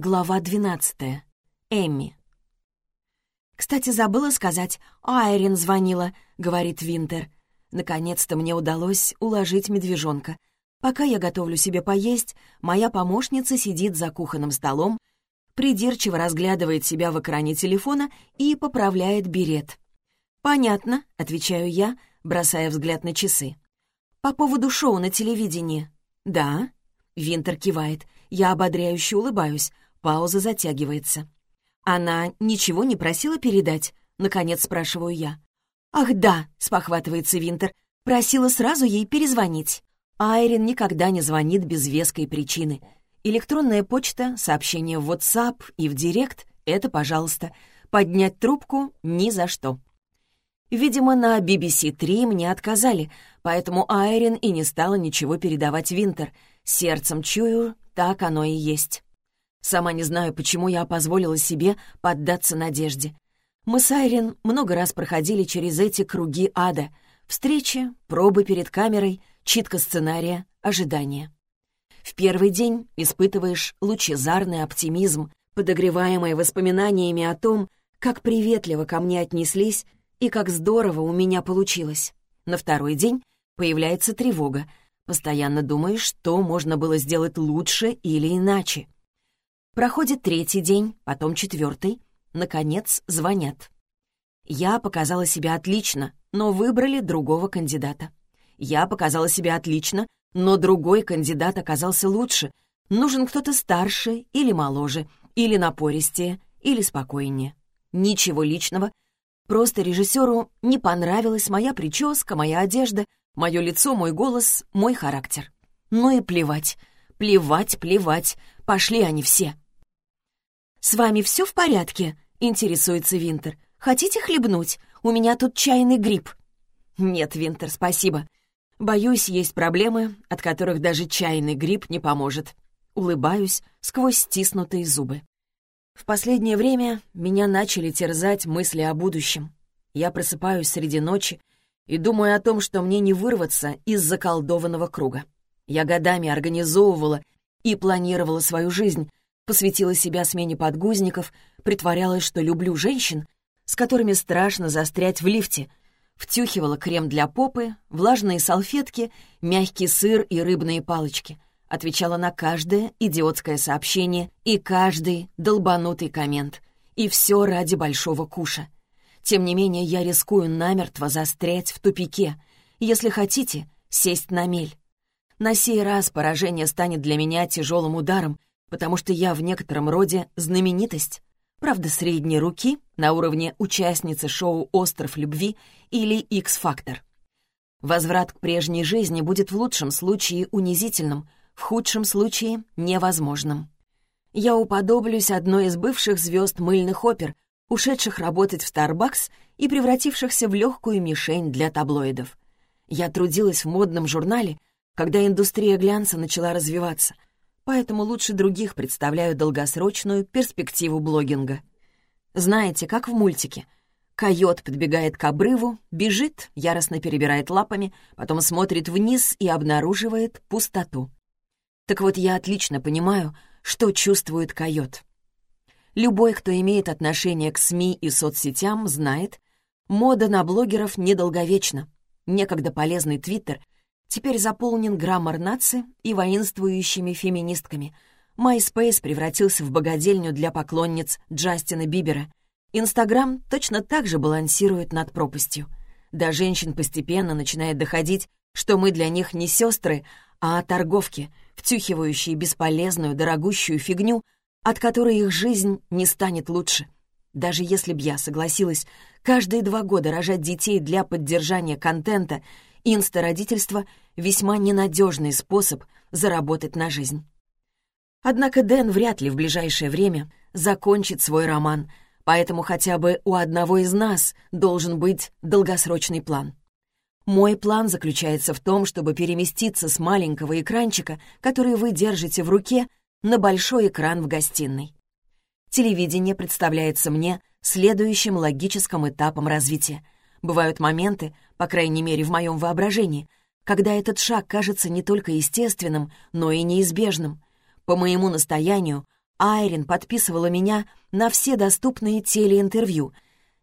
Глава 12. Эмми. «Кстати, забыла сказать, Айрин звонила», — говорит Винтер. Наконец-то мне удалось уложить медвежонка. Пока я готовлю себе поесть, моя помощница сидит за кухонным столом, придирчиво разглядывает себя в экране телефона и поправляет берет. «Понятно», — отвечаю я, бросая взгляд на часы. «По поводу шоу на телевидении». «Да». Винтер кивает. Я ободряюще улыбаюсь. Пауза затягивается. «Она ничего не просила передать?» — наконец спрашиваю я. «Ах да», — спохватывается Винтер, просила сразу ей перезвонить. Айрин никогда не звонит без веской причины. Электронная почта, сообщение в WhatsApp и в Директ — это пожалуйста. Поднять трубку — ни за что. Видимо, на BBC 3 мне отказали, поэтому Айрин и не стала ничего передавать Винтер. Сердцем чую, так оно и есть. Сама не знаю, почему я позволила себе поддаться надежде. Мы с Айрин много раз проходили через эти круги ада. Встречи, пробы перед камерой, читка сценария, ожидания. В первый день испытываешь лучезарный оптимизм, подогреваемый воспоминаниями о том, как приветливо ко мне отнеслись и как здорово у меня получилось. На второй день появляется тревога. Постоянно думаешь, что можно было сделать лучше или иначе. Проходит третий день, потом четвертый. Наконец, звонят. Я показала себя отлично, но выбрали другого кандидата. Я показала себя отлично, но другой кандидат оказался лучше. Нужен кто-то старше или моложе, или напористее, или спокойнее. Ничего личного. Просто режиссеру не понравилась моя прическа, моя одежда, мое лицо, мой голос, мой характер. Ну и плевать. Плевать, плевать. Пошли они все. «С вами все в порядке?» — интересуется Винтер. «Хотите хлебнуть? У меня тут чайный гриб». «Нет, Винтер, спасибо. Боюсь, есть проблемы, от которых даже чайный гриб не поможет». Улыбаюсь сквозь стиснутые зубы. В последнее время меня начали терзать мысли о будущем. Я просыпаюсь среди ночи и думаю о том, что мне не вырваться из заколдованного круга. Я годами организовывала и планировала свою жизнь, посвятила себя смене подгузников, притворялась, что люблю женщин, с которыми страшно застрять в лифте, втюхивала крем для попы, влажные салфетки, мягкий сыр и рыбные палочки, отвечала на каждое идиотское сообщение и каждый долбанутый коммент. И все ради большого куша. Тем не менее, я рискую намертво застрять в тупике. Если хотите, сесть на мель. На сей раз поражение станет для меня тяжелым ударом, потому что я в некотором роде знаменитость. Правда, средней руки, на уровне участницы шоу «Остров любви» или «Икс-фактор». Возврат к прежней жизни будет в лучшем случае унизительным, в худшем случае невозможным. Я уподоблюсь одной из бывших звезд мыльных опер, ушедших работать в Starbucks и превратившихся в легкую мишень для таблоидов. Я трудилась в модном журнале, когда индустрия глянца начала развиваться — поэтому лучше других представляю долгосрочную перспективу блогинга. Знаете, как в мультике. Койот подбегает к обрыву, бежит, яростно перебирает лапами, потом смотрит вниз и обнаруживает пустоту. Так вот, я отлично понимаю, что чувствует койот. Любой, кто имеет отношение к СМИ и соцсетям, знает, мода на блогеров недолговечна. Некогда полезный Твиттер — теперь заполнен граммар нации и воинствующими феминистками. MySpace превратился в богадельню для поклонниц Джастина Бибера. Инстаграм точно так же балансирует над пропастью. До женщин постепенно начинает доходить, что мы для них не сестры, а торговки, втюхивающие бесполезную, дорогущую фигню, от которой их жизнь не станет лучше. Даже если б я согласилась каждые два года рожать детей для поддержания контента — инстородительство — весьма ненадежный способ заработать на жизнь. Однако Дэн вряд ли в ближайшее время закончит свой роман, поэтому хотя бы у одного из нас должен быть долгосрочный план. Мой план заключается в том, чтобы переместиться с маленького экранчика, который вы держите в руке, на большой экран в гостиной. Телевидение представляется мне следующим логическим этапом развития. Бывают моменты, по крайней мере в моем воображении, когда этот шаг кажется не только естественным, но и неизбежным. По моему настоянию, Айрин подписывала меня на все доступные телеинтервью.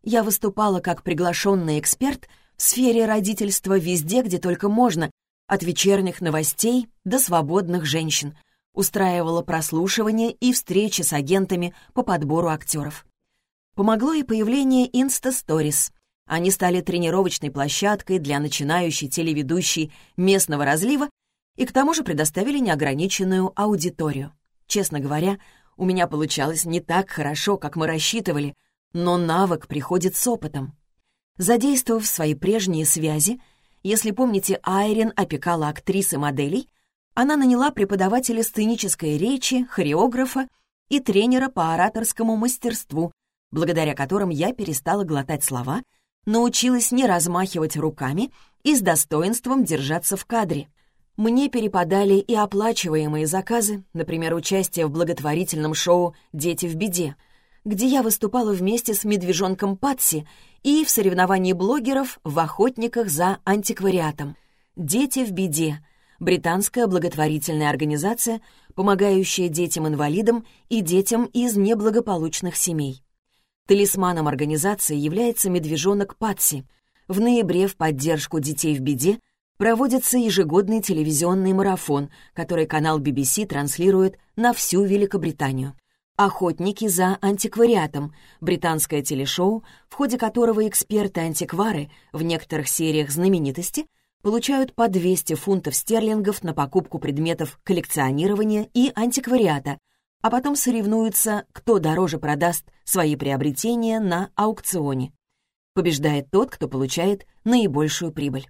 Я выступала как приглашенный эксперт в сфере родительства везде, где только можно, от вечерних новостей до свободных женщин. Устраивала прослушивания и встречи с агентами по подбору актеров. Помогло и появление Insta Stories. Они стали тренировочной площадкой для начинающей телеведущей местного разлива и к тому же предоставили неограниченную аудиторию. Честно говоря, у меня получалось не так хорошо, как мы рассчитывали, но навык приходит с опытом. Задействовав свои прежние связи, если помните, Айрин опекала актрис и моделей, она наняла преподавателя сценической речи, хореографа и тренера по ораторскому мастерству, благодаря которым я перестала глотать слова, научилась не размахивать руками и с достоинством держаться в кадре. Мне перепадали и оплачиваемые заказы, например, участие в благотворительном шоу «Дети в беде», где я выступала вместе с медвежонком Патси и в соревновании блогеров в охотниках за антиквариатом. «Дети в беде» — британская благотворительная организация, помогающая детям-инвалидам и детям из неблагополучных семей. Талисманом организации является медвежонок Патси. В ноябре в поддержку детей в беде проводится ежегодный телевизионный марафон, который канал BBC транслирует на всю Великобританию. «Охотники за антиквариатом» — британское телешоу, в ходе которого эксперты-антиквары в некоторых сериях знаменитости получают по 200 фунтов стерлингов на покупку предметов коллекционирования и антиквариата — а потом соревнуются, кто дороже продаст свои приобретения на аукционе. Побеждает тот, кто получает наибольшую прибыль.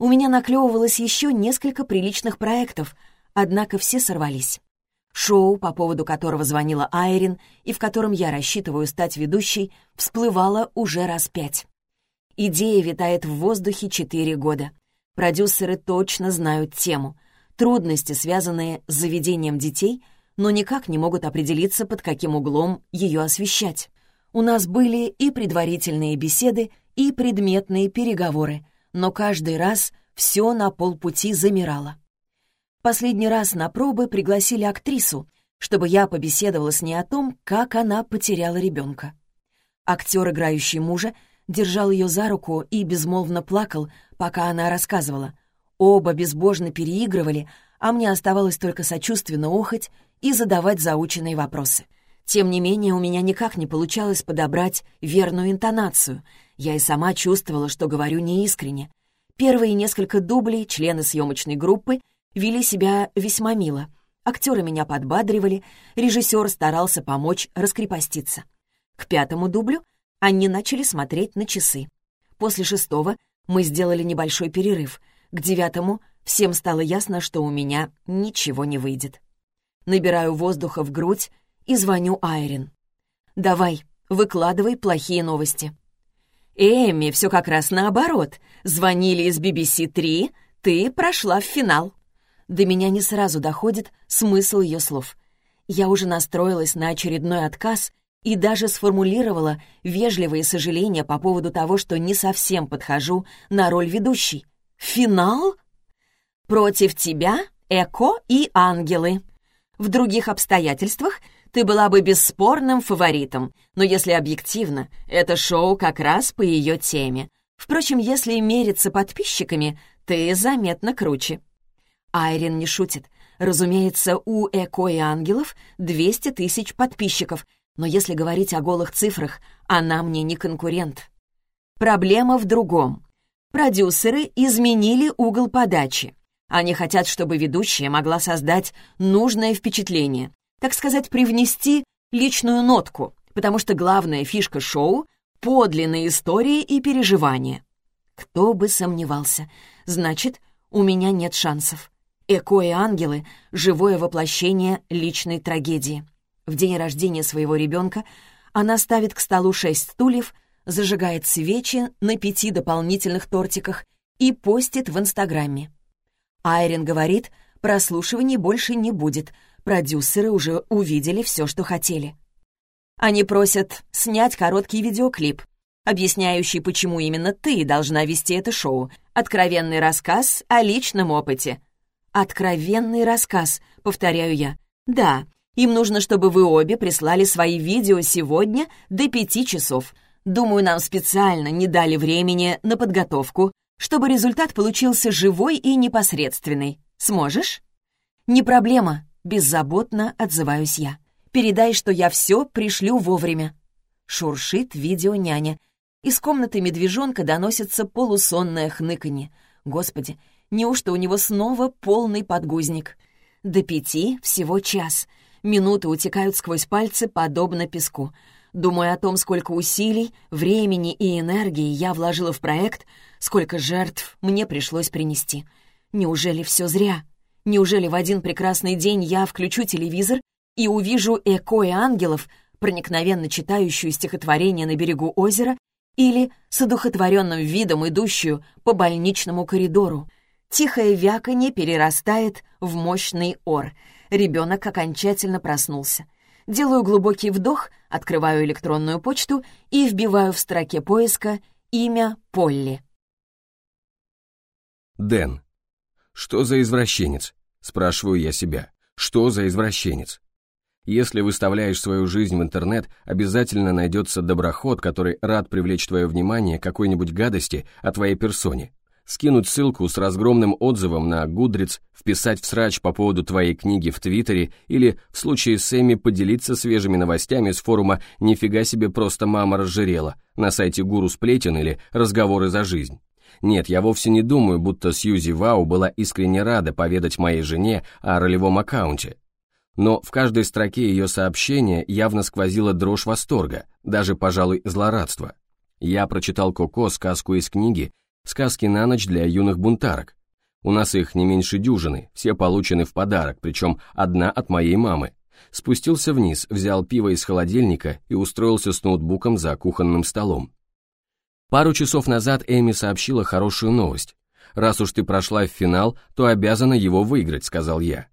У меня наклевывалось еще несколько приличных проектов, однако все сорвались. Шоу, по поводу которого звонила Айрин и в котором я рассчитываю стать ведущей, всплывало уже раз пять. Идея витает в воздухе четыре года. Продюсеры точно знают тему. Трудности, связанные с заведением детей — но никак не могут определиться, под каким углом ее освещать. У нас были и предварительные беседы, и предметные переговоры, но каждый раз все на полпути замирало. Последний раз на пробы пригласили актрису, чтобы я побеседовала с ней о том, как она потеряла ребенка. Актер, играющий мужа, держал ее за руку и безмолвно плакал, пока она рассказывала. Оба безбожно переигрывали, а мне оставалось только сочувственно охоть и задавать заученные вопросы. Тем не менее, у меня никак не получалось подобрать верную интонацию. Я и сама чувствовала, что говорю неискренне. Первые несколько дублей члены съемочной группы вели себя весьма мило. Актеры меня подбадривали, режиссер старался помочь раскрепоститься. К пятому дублю они начали смотреть на часы. После шестого мы сделали небольшой перерыв. К девятому всем стало ясно, что у меня ничего не выйдет. Набираю воздуха в грудь и звоню Айрин. «Давай, выкладывай плохие новости». «Эми, все как раз наоборот. Звонили из BBC-3, ты прошла в финал». До меня не сразу доходит смысл ее слов. Я уже настроилась на очередной отказ и даже сформулировала вежливые сожаления по поводу того, что не совсем подхожу на роль ведущей. «Финал?» «Против тебя Эко и Ангелы», в других обстоятельствах ты была бы бесспорным фаворитом, но если объективно, это шоу как раз по ее теме. Впрочем, если мериться подписчиками, ты заметно круче. Айрин не шутит. Разумеется, у Эко и Ангелов 200 тысяч подписчиков, но если говорить о голых цифрах, она мне не конкурент. Проблема в другом. Продюсеры изменили угол подачи. Они хотят, чтобы ведущая могла создать нужное впечатление, так сказать, привнести личную нотку, потому что главная фишка шоу — подлинные истории и переживания. Кто бы сомневался. Значит, у меня нет шансов. Эко и ангелы — живое воплощение личной трагедии. В день рождения своего ребенка она ставит к столу шесть стульев, зажигает свечи на пяти дополнительных тортиках и постит в Инстаграме. Айрин говорит, прослушиваний больше не будет, продюсеры уже увидели все, что хотели. Они просят снять короткий видеоклип, объясняющий, почему именно ты должна вести это шоу. Откровенный рассказ о личном опыте. «Откровенный рассказ», — повторяю я. «Да, Им нужно, чтобы вы обе прислали свои видео сегодня до пяти часов. Думаю, нам специально не дали времени на подготовку, чтобы результат получился живой и непосредственный. Сможешь?» «Не проблема», — беззаботно отзываюсь я. «Передай, что я все пришлю вовремя». Шуршит видео няня. Из комнаты медвежонка доносится полусонное хныканье. Господи, неужто у него снова полный подгузник? До пяти всего час. Минуты утекают сквозь пальцы, подобно песку. Думаю о том, сколько усилий, времени и энергии я вложила в проект, сколько жертв мне пришлось принести. Неужели все зря? Неужели в один прекрасный день я включу телевизор и увижу Эко и ангелов, проникновенно читающую стихотворение на берегу озера или с одухотворенным видом идущую по больничному коридору? Тихое вяканье перерастает в мощный ор. Ребенок окончательно проснулся. Делаю глубокий вдох, открываю электронную почту и вбиваю в строке поиска имя Полли. Дэн. «Что за извращенец?» — спрашиваю я себя. «Что за извращенец?» Если выставляешь свою жизнь в интернет, обязательно найдется доброход, который рад привлечь твое внимание какой-нибудь гадости о твоей персоне. Скинуть ссылку с разгромным отзывом на Гудриц, вписать в срач по поводу твоей книги в Твиттере или, в случае с Эми, поделиться свежими новостями с форума «Нифига себе, просто мама разжирела» на сайте Гуру Сплетен или «Разговоры за жизнь». Нет, я вовсе не думаю, будто Сьюзи Вау была искренне рада поведать моей жене о ролевом аккаунте. Но в каждой строке ее сообщения явно сквозила дрожь восторга, даже, пожалуй, злорадство. Я прочитал Коко сказку из книги «Сказки на ночь для юных бунтарок». У нас их не меньше дюжины, все получены в подарок, причем одна от моей мамы. Спустился вниз, взял пиво из холодильника и устроился с ноутбуком за кухонным столом. Пару часов назад Эми сообщила хорошую новость. «Раз уж ты прошла в финал, то обязана его выиграть», — сказал я.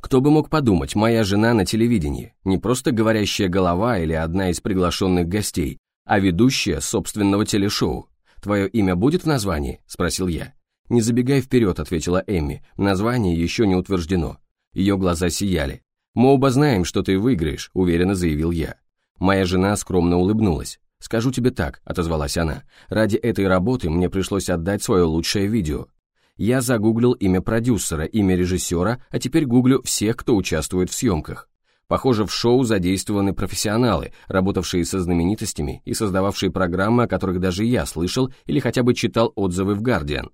Кто бы мог подумать, моя жена на телевидении, не просто говорящая голова или одна из приглашенных гостей, а ведущая собственного телешоу. «Твое имя будет в названии?» — спросил я. «Не забегай вперед», — ответила Эми, «название еще не утверждено». Ее глаза сияли. «Мы оба знаем, что ты выиграешь», — уверенно заявил я. Моя жена скромно улыбнулась. «Скажу тебе так», — отозвалась она, «ради этой работы мне пришлось отдать свое лучшее видео. Я загуглил имя продюсера, имя режиссера, а теперь гуглю всех, кто участвует в съемках. Похоже, в шоу задействованы профессионалы, работавшие со знаменитостями и создававшие программы, о которых даже я слышал или хотя бы читал отзывы в «Гардиан».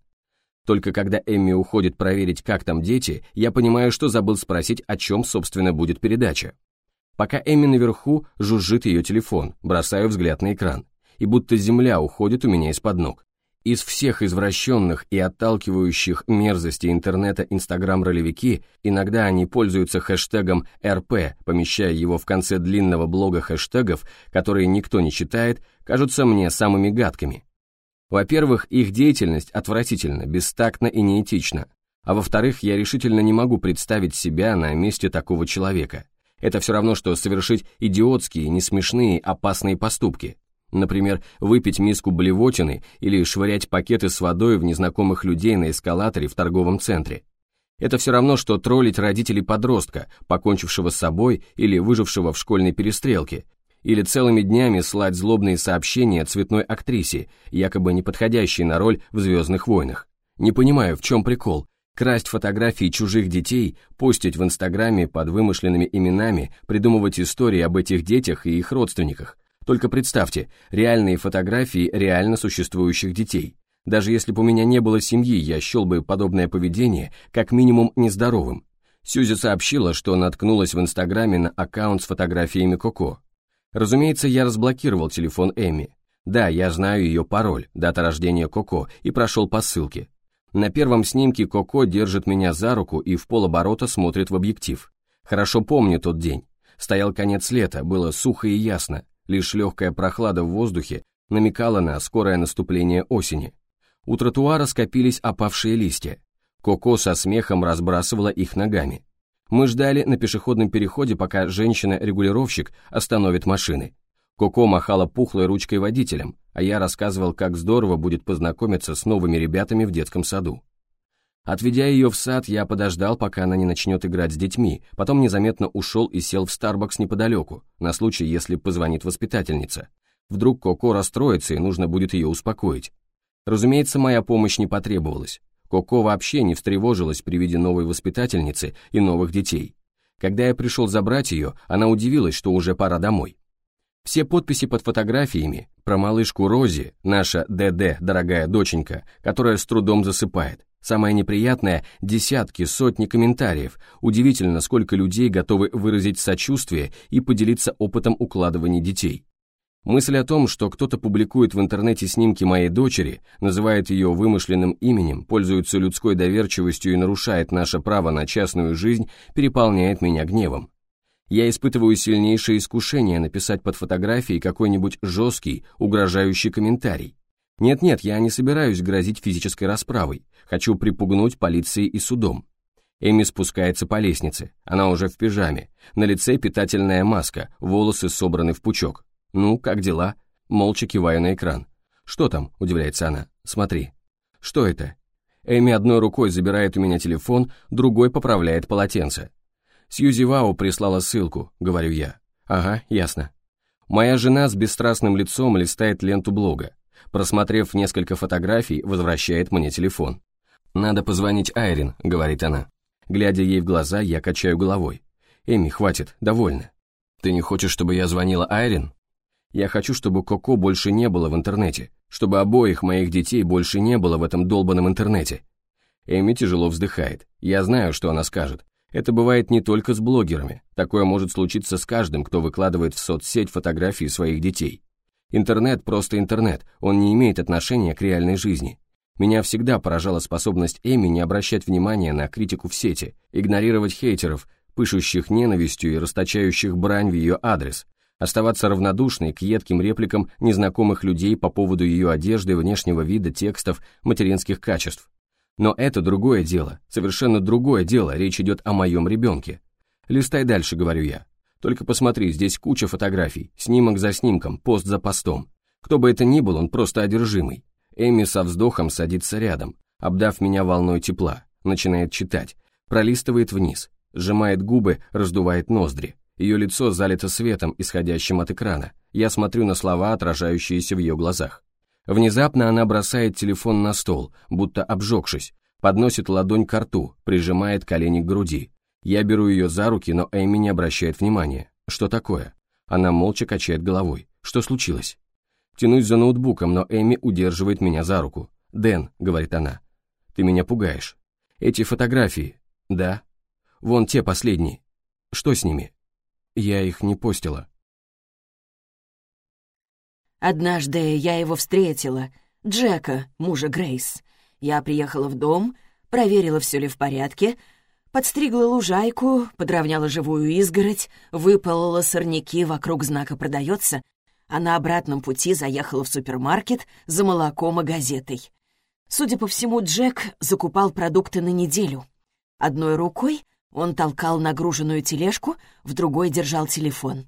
Только когда Эмми уходит проверить, как там дети, я понимаю, что забыл спросить, о чем, собственно, будет передача. Пока Эми наверху, жужжит ее телефон, бросаю взгляд на экран, и будто земля уходит у меня из-под ног. Из всех извращенных и отталкивающих мерзостей интернета Инстаграм-ролевики, иногда они пользуются хэштегом РП, помещая его в конце длинного блога хэштегов, которые никто не читает, кажутся мне самыми гадкими. Во-первых, их деятельность отвратительна, бестактна и неэтична. А во-вторых, я решительно не могу представить себя на месте такого человека. Это все равно, что совершить идиотские, несмешные, опасные поступки. Например, выпить миску блевотины или швырять пакеты с водой в незнакомых людей на эскалаторе в торговом центре. Это все равно, что троллить родителей подростка, покончившего с собой или выжившего в школьной перестрелке, или целыми днями слать злобные сообщения цветной актрисе, якобы не подходящей на роль в «Звездных войнах». Не понимаю, в чем прикол, красть фотографии чужих детей, постить в Инстаграме под вымышленными именами, придумывать истории об этих детях и их родственниках. Только представьте, реальные фотографии реально существующих детей. Даже если бы у меня не было семьи, я счел бы подобное поведение как минимум нездоровым. Сьюзи сообщила, что наткнулась в Инстаграме на аккаунт с фотографиями Коко. Разумеется, я разблокировал телефон Эми. Да, я знаю ее пароль, дата рождения Коко, и прошел по ссылке. На первом снимке Коко держит меня за руку и в полоборота смотрит в объектив. Хорошо помню тот день. Стоял конец лета, было сухо и ясно. Лишь легкая прохлада в воздухе намекала на скорое наступление осени. У тротуара скопились опавшие листья. Коко со смехом разбрасывала их ногами. Мы ждали на пешеходном переходе, пока женщина-регулировщик остановит машины. Коко махала пухлой ручкой водителем, а я рассказывал, как здорово будет познакомиться с новыми ребятами в детском саду. Отведя ее в сад, я подождал, пока она не начнет играть с детьми, потом незаметно ушел и сел в Старбакс неподалеку, на случай, если позвонит воспитательница. Вдруг Коко расстроится и нужно будет ее успокоить. Разумеется, моя помощь не потребовалась. Коко вообще не встревожилась при виде новой воспитательницы и новых детей. Когда я пришел забрать ее, она удивилась, что уже пора домой. Все подписи под фотографиями про малышку Рози, наша ДД, дорогая доченька, которая с трудом засыпает. Самое неприятное – десятки, сотни комментариев. Удивительно, сколько людей готовы выразить сочувствие и поделиться опытом укладывания детей. Мысль о том, что кто-то публикует в интернете снимки моей дочери, называет ее вымышленным именем, пользуется людской доверчивостью и нарушает наше право на частную жизнь, переполняет меня гневом. Я испытываю сильнейшее искушение написать под фотографией какой-нибудь жесткий, угрожающий комментарий. Нет-нет, я не собираюсь грозить физической расправой, хочу припугнуть полицией и судом. Эми спускается по лестнице, она уже в пижаме, на лице питательная маска, волосы собраны в пучок. «Ну, как дела?» Молча киваю на экран. «Что там?» – удивляется она. «Смотри». «Что это?» Эми одной рукой забирает у меня телефон, другой поправляет полотенце. «Сьюзи Вау прислала ссылку», — говорю я. «Ага, ясно». Моя жена с бесстрастным лицом листает ленту блога. Просмотрев несколько фотографий, возвращает мне телефон. «Надо позвонить Айрин», — говорит она. Глядя ей в глаза, я качаю головой. «Эми, хватит, довольно». «Ты не хочешь, чтобы я звонила Айрин?» Я хочу, чтобы Коко больше не было в интернете, чтобы обоих моих детей больше не было в этом долбанном интернете. Эми тяжело вздыхает. Я знаю, что она скажет. Это бывает не только с блогерами. Такое может случиться с каждым, кто выкладывает в соцсеть фотографии своих детей. Интернет просто интернет, он не имеет отношения к реальной жизни. Меня всегда поражала способность Эми не обращать внимания на критику в сети, игнорировать хейтеров, пышущих ненавистью и расточающих брань в ее адрес, оставаться равнодушной к едким репликам незнакомых людей по поводу ее одежды, внешнего вида, текстов, материнских качеств. Но это другое дело, совершенно другое дело, речь идет о моем ребенке. Листай дальше, говорю я. Только посмотри, здесь куча фотографий, снимок за снимком, пост за постом. Кто бы это ни был, он просто одержимый. Эми со вздохом садится рядом, обдав меня волной тепла, начинает читать, пролистывает вниз, сжимает губы, раздувает ноздри. Ее лицо залито светом, исходящим от экрана. Я смотрю на слова, отражающиеся в ее глазах. Внезапно она бросает телефон на стол, будто обжегшись, подносит ладонь к рту, прижимает колени к груди. Я беру ее за руки, но Эми не обращает внимания. Что такое? Она молча качает головой. Что случилось? Тянусь за ноутбуком, но Эми удерживает меня за руку. «Дэн», — говорит она, — «ты меня пугаешь. Эти фотографии...» «Да». «Вон те последние. Что с ними?» Я их не постила. Однажды я его встретила, Джека, мужа Грейс. Я приехала в дом, проверила, все ли в порядке, подстригла лужайку, подровняла живую изгородь, выпалила сорняки вокруг знака «Продается», а на обратном пути заехала в супермаркет за молоком и газетой. Судя по всему, Джек закупал продукты на неделю. Одной рукой он толкал нагруженную тележку, в другой держал телефон.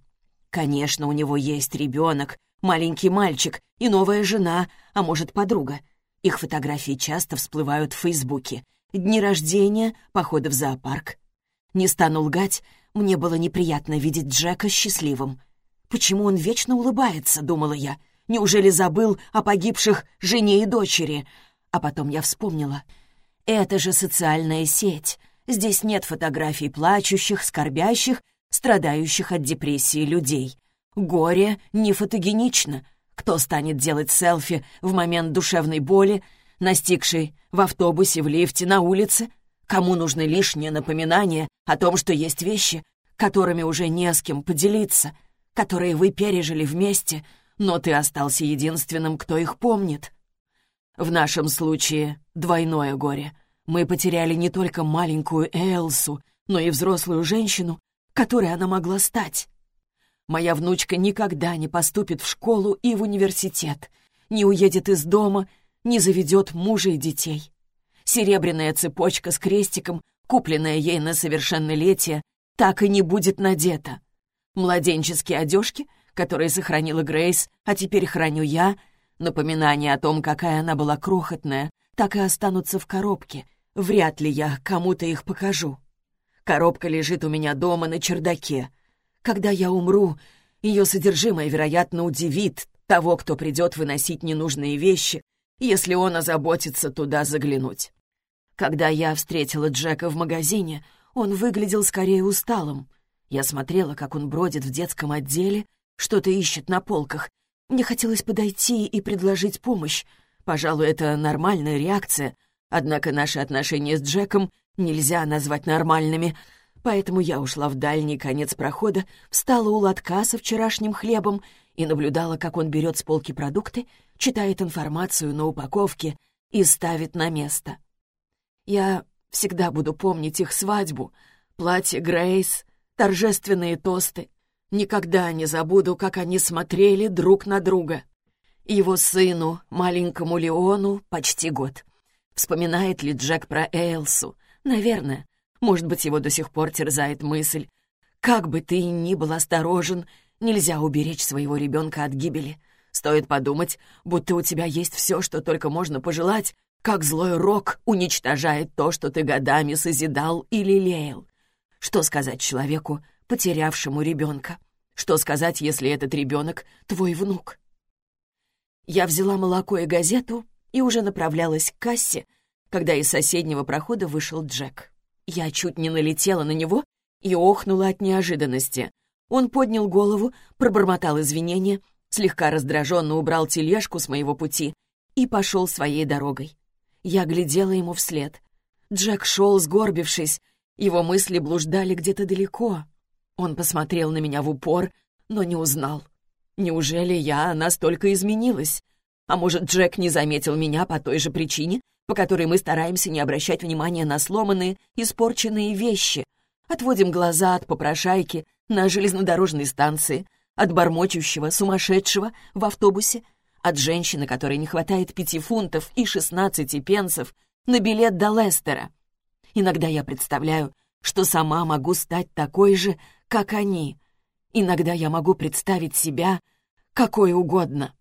Конечно, у него есть ребенок, маленький мальчик и новая жена, а может, подруга. Их фотографии часто всплывают в Фейсбуке. Дни рождения, походы в зоопарк. Не стану лгать, мне было неприятно видеть Джека счастливым. «Почему он вечно улыбается?» — думала я. «Неужели забыл о погибших жене и дочери?» А потом я вспомнила. «Это же социальная сеть. Здесь нет фотографий плачущих, скорбящих, страдающих от депрессии людей. Горе не фотогенично. Кто станет делать селфи в момент душевной боли, настигшей в автобусе, в лифте, на улице? Кому нужны лишние напоминания о том, что есть вещи, которыми уже не с кем поделиться, которые вы пережили вместе, но ты остался единственным, кто их помнит? В нашем случае двойное горе. Мы потеряли не только маленькую Элсу, но и взрослую женщину, которой она могла стать. Моя внучка никогда не поступит в школу и в университет, не уедет из дома, не заведет мужа и детей. Серебряная цепочка с крестиком, купленная ей на совершеннолетие, так и не будет надета. Младенческие одежки, которые сохранила Грейс, а теперь храню я, напоминание о том, какая она была крохотная, так и останутся в коробке, вряд ли я кому-то их покажу. Коробка лежит у меня дома на чердаке. Когда я умру, ее содержимое, вероятно, удивит того, кто придет выносить ненужные вещи, если он озаботится туда заглянуть. Когда я встретила Джека в магазине, он выглядел скорее усталым. Я смотрела, как он бродит в детском отделе, что-то ищет на полках. Мне хотелось подойти и предложить помощь. Пожалуй, это нормальная реакция, однако наши отношения с Джеком нельзя назвать нормальными, поэтому я ушла в дальний конец прохода, встала у лотка со вчерашним хлебом и наблюдала, как он берет с полки продукты, читает информацию на упаковке и ставит на место. Я всегда буду помнить их свадьбу, платье Грейс, торжественные тосты. Никогда не забуду, как они смотрели друг на друга. Его сыну, маленькому Леону, почти год. Вспоминает ли Джек про Эйлсу? Наверное. Может быть, его до сих пор терзает мысль. Как бы ты ни был осторожен, нельзя уберечь своего ребенка от гибели. Стоит подумать, будто у тебя есть все, что только можно пожелать, как злой рок уничтожает то, что ты годами созидал и лелеял. Что сказать человеку, потерявшему ребенка? Что сказать, если этот ребенок твой внук? Я взяла молоко и газету и уже направлялась к кассе, когда из соседнего прохода вышел Джек. Я чуть не налетела на него и охнула от неожиданности. Он поднял голову, пробормотал извинения, слегка раздраженно убрал тележку с моего пути и пошел своей дорогой. Я глядела ему вслед. Джек шел, сгорбившись. Его мысли блуждали где-то далеко. Он посмотрел на меня в упор, но не узнал. Неужели я настолько изменилась? А может, Джек не заметил меня по той же причине, по которой мы стараемся не обращать внимания на сломанные, испорченные вещи? Отводим глаза от попрошайки на железнодорожной станции, от бормочущего, сумасшедшего в автобусе от женщины, которой не хватает пяти фунтов и шестнадцати пенсов на билет до Лестера. Иногда я представляю, что сама могу стать такой же, как они. Иногда я могу представить себя какой угодно.